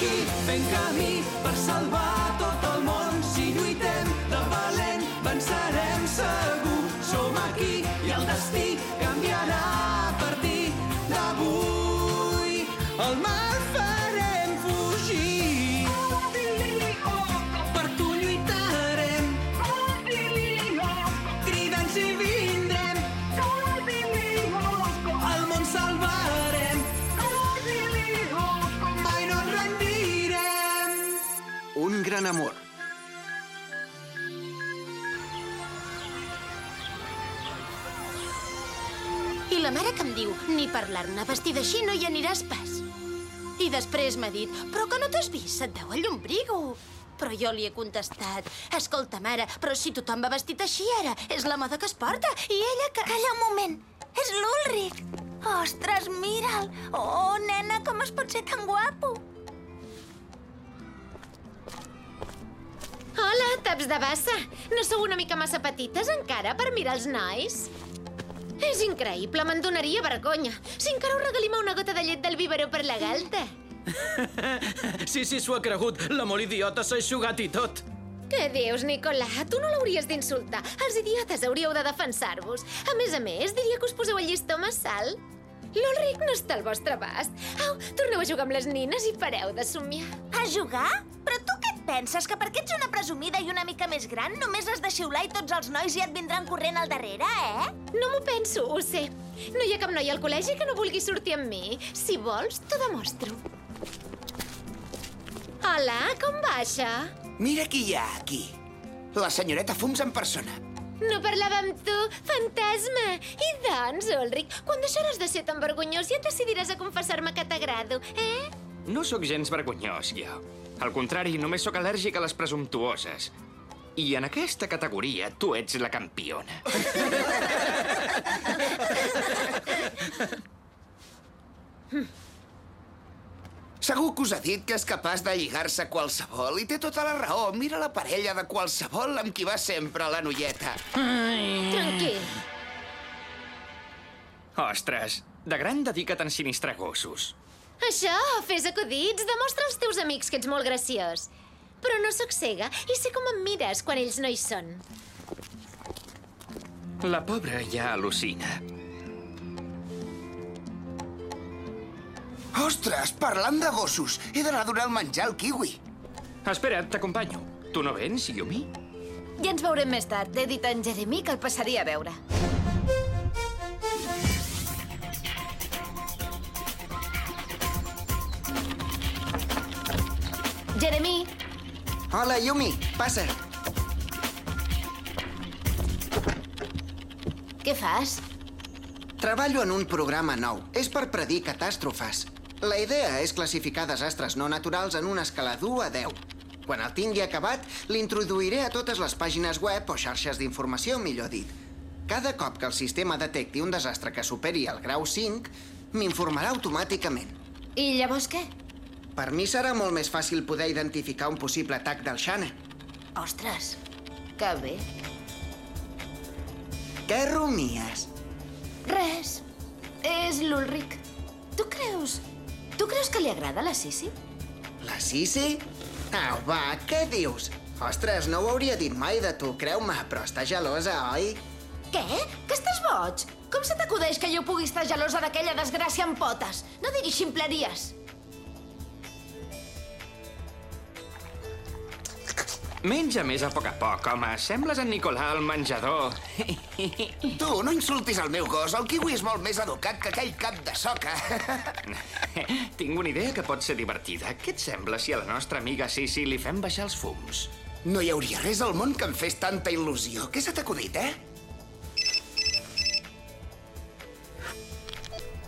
Aquí fent camí per salvar tot el món. Si lluitem de valent, vencerem segur. Som aquí i el destí canviarà a partir d'avui. El mal gran amor. I la mare que em diu, ni parlar-ne, vestida així no hi aniràs pas. I després m'ha dit, però que no t'has vist, se't veu el llombrigo. Però jo li he contestat, escolta, mare, però si tothom va vestit així ara, és la moda que es porta, i ella que... Calla un moment. És l'Ulric. Ostres, mira'l. Oh, nena, com es pot ser tan guapo? Hola, taps de bassa. No sou una mica massa petites encara per mirar els nois? És increïble, me'n donaria vergonya. Si encara us regalim una gota de llet del biberó per la galta. Sí, sí, s'ho ha cregut. La molt idiota s'ha aixugat i tot. Què dius, Nicolà? Tu no l'hauries d'insultar. Els idiotes hauríeu de defensar-vos. A més a més, diria que us poseu el llistó massa alt. L'Ulric no està al vostre abast. Au, torneu a jugar amb les nines i pareu de somiar. A jugar? Però tu què et penses? Que perquè ets una presumida i una mica més gran només has de xiular i tots els nois ja et vindran corrent al darrere, eh? No m'ho penso, ho sé. No hi ha cap noi al col·legi que no vulgui sortir amb mi. Si vols, t'ho demostro. Hola, com va això? Mira qui hi ha aquí. La senyoreta Fums en persona. No parlava amb tu, fantasma! I doncs, Ulric, quan deixaràs de ser tan vergonyós i et decidiràs a confessar-me que t'agrado, eh? No sóc gens vergonyós, jo. Al contrari, només sóc al·lèrgic a les presumptuoses. I en aquesta categoria, tu ets la campiona. Segur que us ha dit que és capaç de lligar-se qualsevol i té tota la raó. Mira la parella de qualsevol amb qui va sempre la noieta. Tranquil. Ostres, de gran dedica't a ensinistrar gossos. Això, fes acudits, demostra als teus amics que ets molt graciós. Però no sóc cega i sé com em mires quan ells no hi són. La pobra ja al·lucina. Ostres, parlant de gossos, he d'anar a donar el menjar al kiwi. Espera't, t'acompanyo. Tu no vens, Yumi? Ja ens veurem més tard. He dit a en Jeremy que el passaria a veure. Jeremy, Hola, Yumi, passa. què fas? Treballo en un programa nou. És per predir catàstrofes. La idea és classificar desastres no naturals en una escala d'1 a 10. Quan el tingui acabat, l'introduiré a totes les pàgines web o xarxes d'informació, millor dit. Cada cop que el sistema detecti un desastre que superi el grau 5, m'informarà automàticament. I llavors què? Per mi serà molt més fàcil poder identificar un possible atac del Xana. Ostres, que bé. Què rumies? Res. És l'Ulric. Tu creus... Tu creus que li agrada la Sissi? La Sisi? Au, va, què dius? Ostres, no ho hauria dit mai de tu, creu-me, però està gelosa, oi? Què? Que estàs boig? Com se t'acudeix que jo pugui estar gelosa d'aquella desgràcia amb potes? No diguis ximpleries. Menja més a poc a poc, home. Sembles en Nicolà al menjador. Tu, no insultis el meu gos. El kiwi és molt més educat que aquell cap de soca. Tinc una idea que pot ser divertida. Què et sembla si a la nostra amiga Sissi li fem baixar els fums? No hi hauria res al món que em fes tanta il·lusió. Què se t'ha acudit, eh?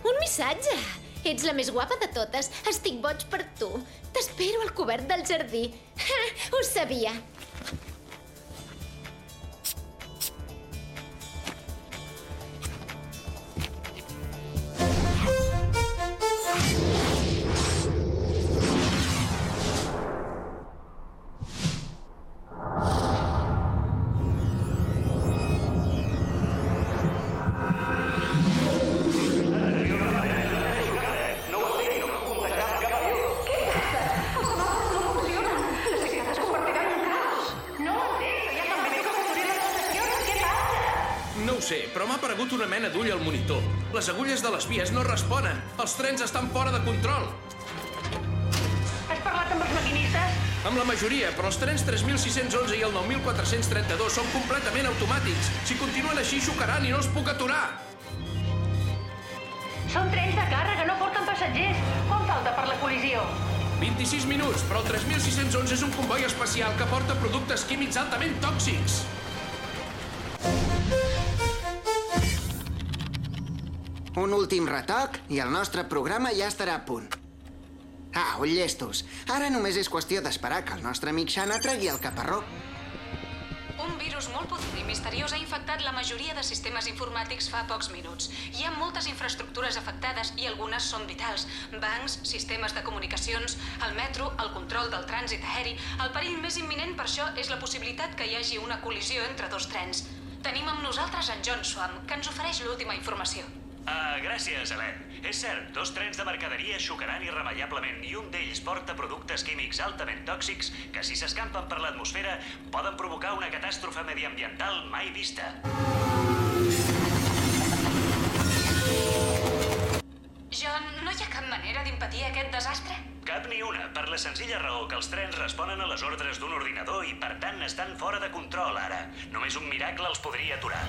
Un missatge! Ets la més guapa de totes. Estic boig per tu. T'espero al cobert del jardí. Ho sabia. Monitor. Les agulles de les vies no responen. Els trens estan fora de control. Has parlat amb els maquinistes? Amb la majoria, però els trens 3611 i el 9432 són completament automàtics. Si continuen així, xocaran i no els puc aturar. Són trens de càrrega, no porten passatgers. Quan falta per la col·lisió? 26 minuts, però el 3611 és un comboi especial que porta productes químics altament tòxics. Un últim retoc i el nostre programa ja estarà a punt. Au, llestos. Ara només és qüestió d'esperar que el nostre amic Xana tregui el caparró. Un virus molt potent i misteriós ha infectat la majoria de sistemes informàtics fa pocs minuts. Hi ha moltes infraestructures afectades i algunes són vitals. Bancs, sistemes de comunicacions, el metro, el control del trànsit aeri... El perill més imminent per això és la possibilitat que hi hagi una col·lisió entre dos trens. Tenim amb nosaltres en John Swam, que ens ofereix l'última informació. Ah, gràcies, Helen. És cert, dos trens de mercaderia xocaran irremeiablement i un d'ells porta productes químics altament tòxics que, si s'escampen per l'atmosfera, poden provocar una catàstrofe mediambiental mai vista. John, no hi ha cap manera d'impedir aquest desastre? Cap ni una, per la senzilla raó que els trens responen a les ordres d'un ordinador i, per tant, estan fora de control ara. Només un miracle els podria aturar.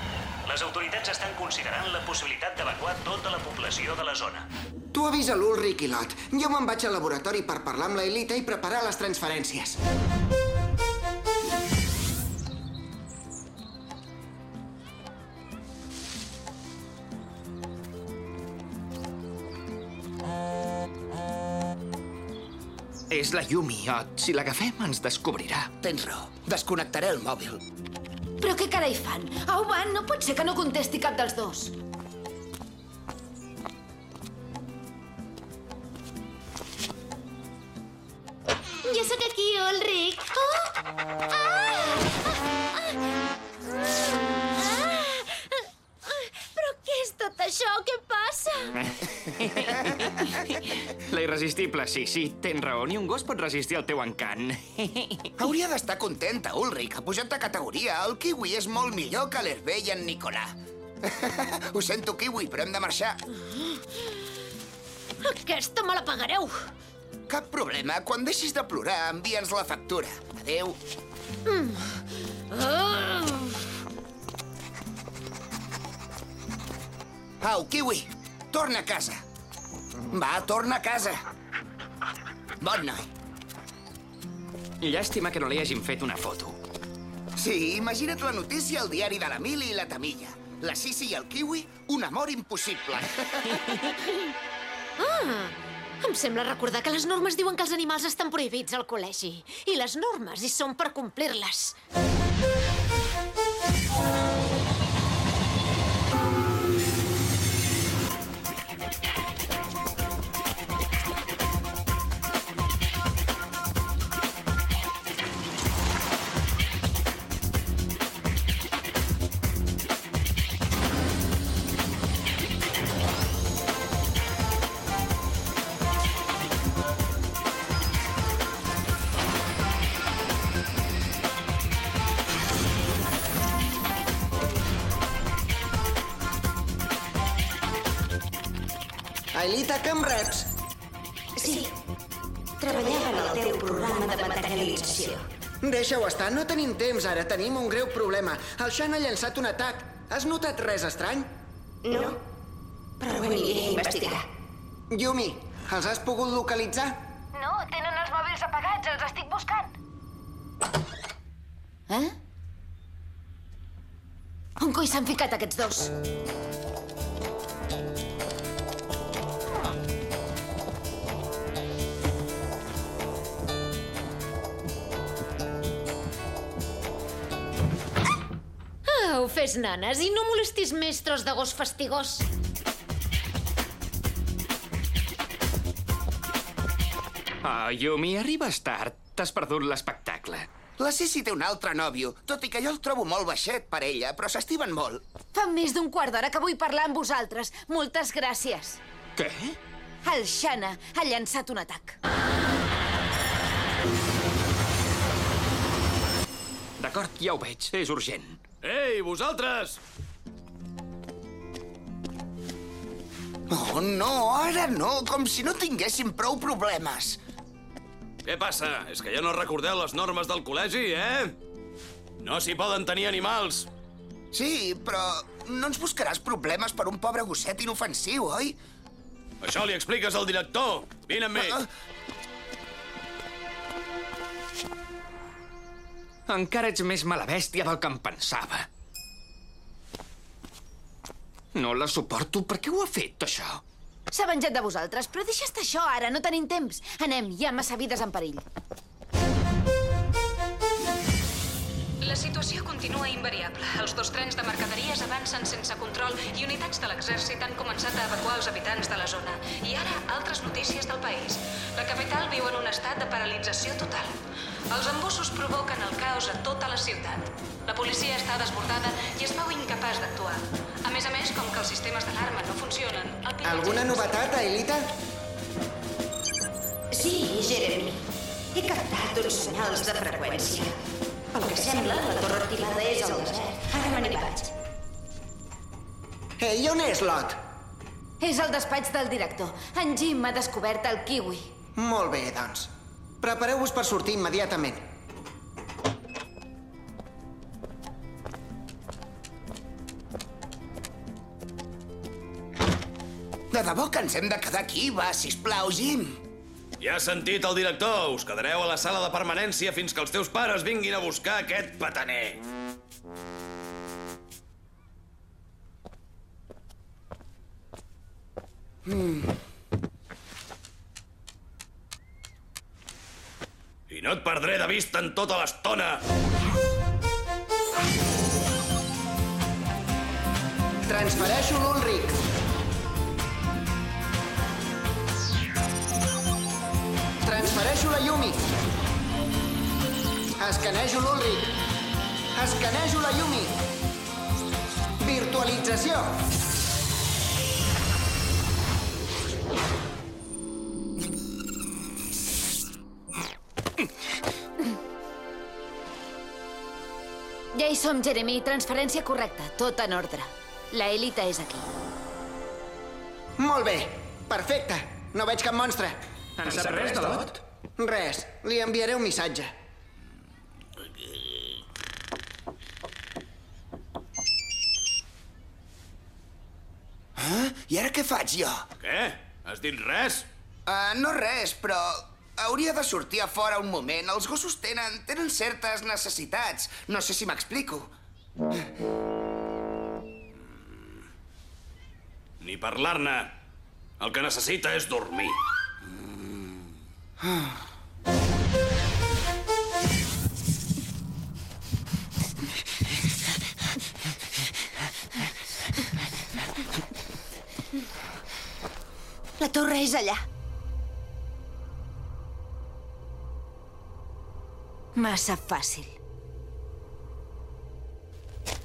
Les autoritats estan considerant la possibilitat d'evacuar tota la població de la zona. Tu avisa l'Ulric i l'Ot. Jo me'n vaig al laboratori per parlar amb la Elita i preparar les transferències. La Yumi, Ot. Si l'agafem, ens descobrirà. Tens raó. Desconnectaré el mòbil. Però què carai fan? Au, va, no pot ser que no contesti cap dels dos. Jo sóc aquí, Ulrich. Oh! Ah! Ah! Irresistible, sí, sí, tens raó. Ni un gos pot resistir el teu encant. Hauria d'estar contenta, Ulrich. Ha pujat de categoria. El kiwi és molt millor que l'Hervé i en Nicolà. Ho sento, kiwi, però hem de marxar. Aquesta me la pagareu. Cap problema. Quan deixis de plorar, envia'ns la factura. Adéu. Au, kiwi, torna a casa. Va, torna a casa. Bon noi. Llàstima que no li hagin fet una foto. Sí, imagina't la notícia al diari de la Mili i la Tamilla. La Sisi i el kiwi, un amor impossible. Em sembla recordar que les normes diuen que els animals estan prohibits al col·legi. I les normes hi són per complir-les. Deixa-ho estar, no tenim temps ara. Tenim un greu problema. El Shan ha llançat un atac. Has notat res estrany? No, però ho aniré a investigar. Yumi, els has pogut localitzar? No, tenen els mòbils apagats, els estic buscant. Eh? On coi s'han ficat aquests dos? Au, fes nanes i no molestis més, tros de gos fastigós. Oh, Yumi, arribes tard. T'has perdut l'espectacle. La Sisi té un altre nòvio, tot i que jo el trobo molt baixet per ella, però s'estimen molt. Fa més d'un quart d'hora que vull parlar amb vosaltres. Moltes gràcies. Què? El Xana ha llançat un atac. D'acord, ja ho veig. És urgent. Ei, vosaltres! Oh, no, ara no, com si no tinguéssim prou problemes. Què passa? És que ja no recordeu les normes del col·legi, eh? No s'hi poden tenir animals. Sí, però no ens buscaràs problemes per un pobre gosset inofensiu, oi? Això li expliques al director. Vine amb mi. Uh, uh... Encara ets més mala bèstia del que em pensava. No la suporto. Per què ho ha fet, això? S'ha venjat de vosaltres, però deixa estar això ara, no tenim temps. Anem, hi ha massa vides en perill. Situació continua invariable. Els dos trens de mercaderies avancen sense control i unitats de l'exèrcit han començat a evacuar els habitants de la zona. I ara, altres notícies del país. La capital viu en un estat de paralització total. Els embussos provoquen el caos a tota la ciutat. La policia està desbordada i es veu incapaç d'actuar. A més a més, com que els sistemes d'alarma no funcionen... El pilotge- Alguna novetat, Aelita? Sí, Jeremy. He captat uns senyals de freqüència. Pel que sembla, la torre activada és al desert. Ara me n'hi vaig. Ei, on és Lot? És el despatx del director. En Jim ha descobert el kiwi. Molt bé, doncs. Prepareu-vos per sortir immediatament. De debò que ens hem de quedar aquí, va, sisplau, Jim. Ja has sentit el director. Us quedareu a la sala de permanència fins que els teus pares vinguin a buscar aquest pataner. I no et perdré de vista en tota l'estona. Transfereixo l'Ulric. Transfereixo la Yumi. Escanejo l'Ulric. Escanejo la Yumi. Virtualització. Ja hi som, Jeremy. Transferència correcta. Tot en ordre. La Elita és aquí. Molt bé. Perfecte. No veig cap monstre. En sap res de Lot? Res. Li enviaré un missatge. Eh? I ara què faig jo? Què? Has dit res? Uh, no res, però hauria de sortir a fora un moment. Els gossos tenen, tenen certes necessitats. No sé si m'explico. Ni parlar-ne. El que necessita és dormir. La torre és allà. Massa fàcil.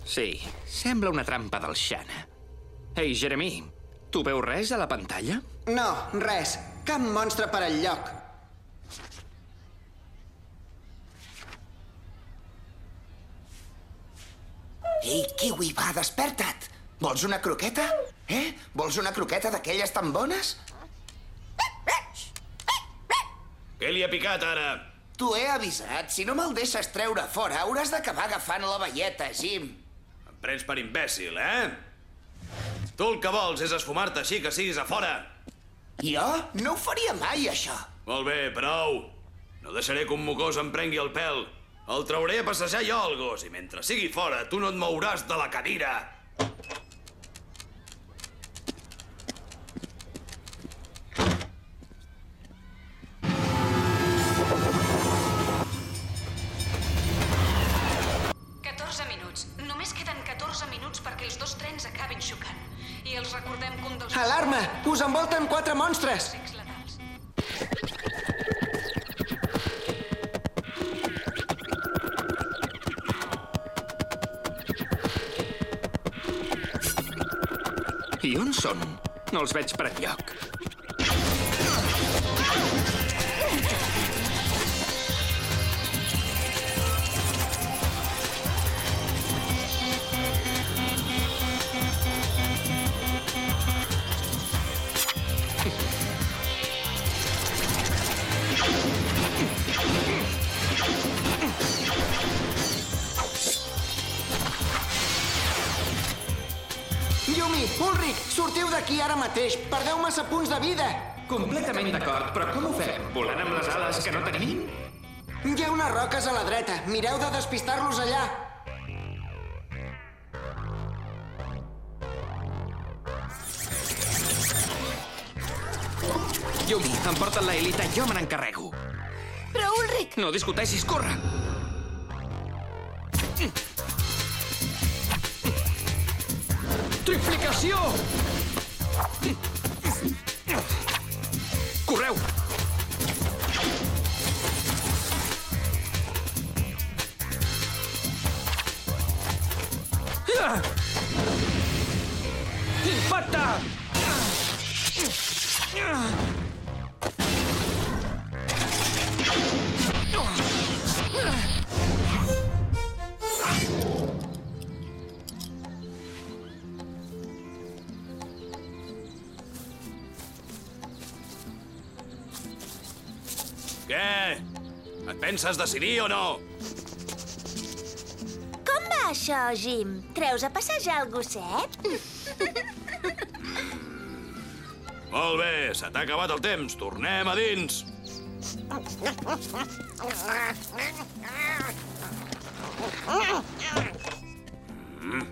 Sí, sembla una trampa del Xana. Ei, Jeremy, tu veus res a la pantalla? No, res. Cap monstre per al lloc. Ei, Kiwi, va, desperta't! Vols una croqueta? Eh? Vols una croqueta d'aquelles tan bones? Què li ha picat, ara? T'ho he avisat. Si no me'l deixes treure fora, hauràs d'acabar agafant la velleta, Jim. Em prens per imbècil, eh? Tu el que vols és esfumar-te així que siguis a fora. Jo? No ho faria mai, això. Molt bé, prou. No deixaré que un mocós em prengui el pèl. El trauré a passejar jo, el gos, i mentre sigui fora, tu no et mouràs de la cadira. No els veig per enlloc. Mateix. Perdeu massa punts de vida. Completament d'acord, però com ho fem? Volant amb les ales que no tenim? Hi ha unes roques a la dreta. Mireu de despistar-los allà. Yumi, emporta't la Elita, jo me n'encarrego. Però, Ulrich... No discuteixis, corre! Triplicació! Correu! Ah! Què? Et penses decidir o no? Com va això, Jim? Treus a passejar el gosset? Molt bé, se t'ha acabat el temps. Tornem a dins. Mm.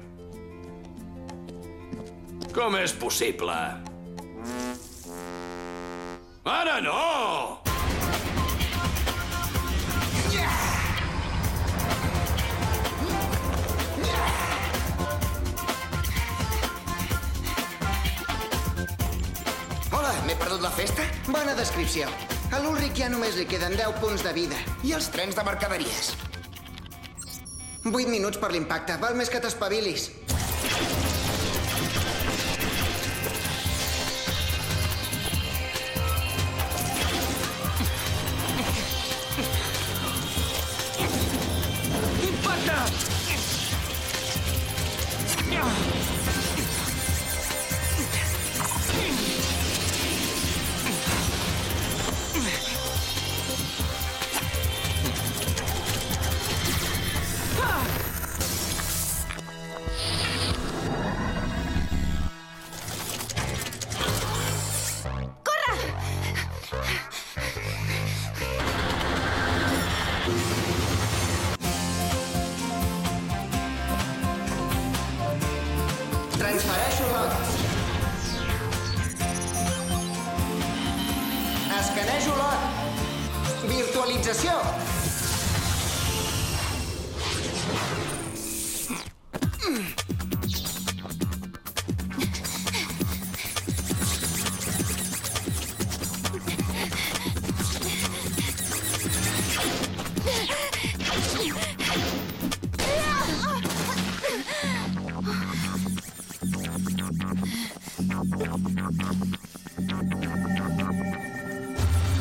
Com és possible? Ara no! M'he perdut la festa? Bona descripció. A l'Ulrich ja només li queden 10 punts de vida. I els trens de mercaderies? 8 minuts per l'impacte. Val més que t'espavilis.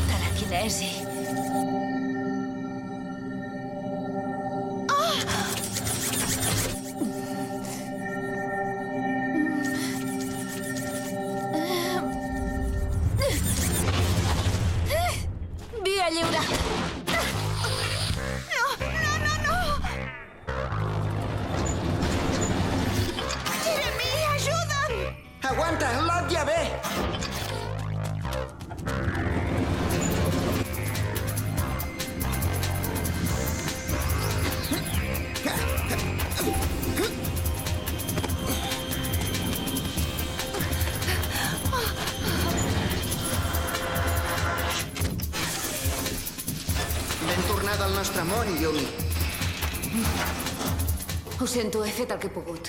Telekinezi. Nostre món, Yumi. Ho sento, he fet el que he pogut.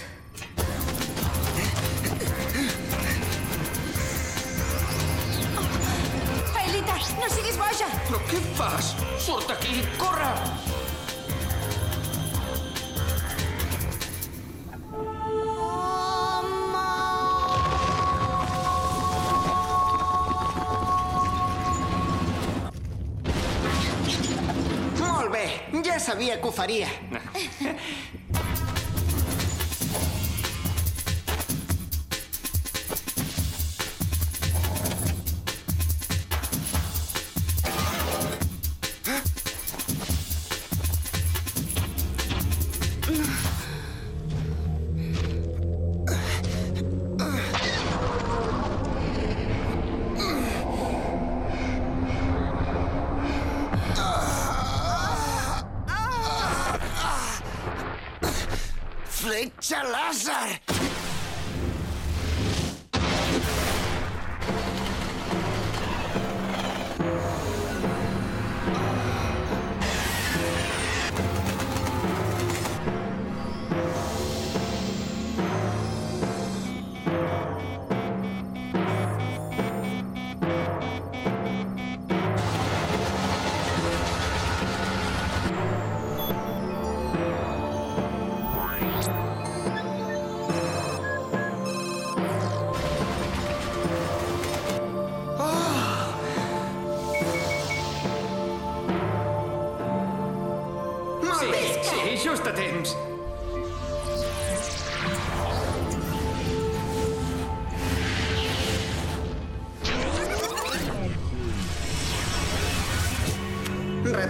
Aelita, no siguis boja! Però què fas? Surt aquí, corre! Ja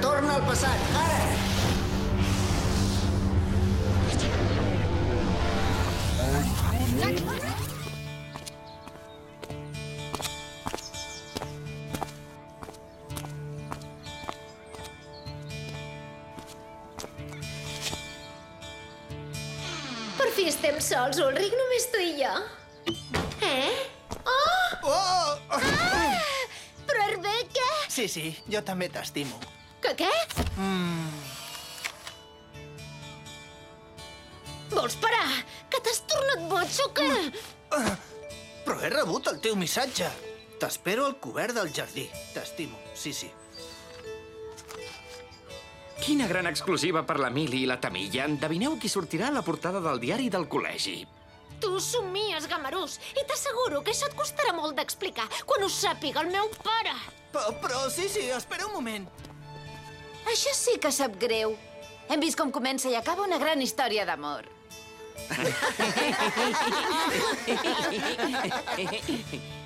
Retorna al passat, ara! Per fi estem sols, Ulrich, només tu i jo. Eh? Oh! Oh! Però, Hervé, què? Sí, sí, jo també t'estimo. Que què? Mm. Vols parar? Que t'has tornat boig o què? Però he rebut el teu missatge. T'espero al cobert del jardí. T'estimo, sí, sí. Quina gran exclusiva per la Mili i la Tamilla. Endevineu qui sortirà a la portada del diari del col·legi. Tu somies, gamarús, i t'asseguro que això et costarà molt d'explicar quan ho sàpiga el meu pare. Però, però sí, sí, espera un moment. Això sí que sap greu. Hem vist com comença i acaba una gran història d'amor.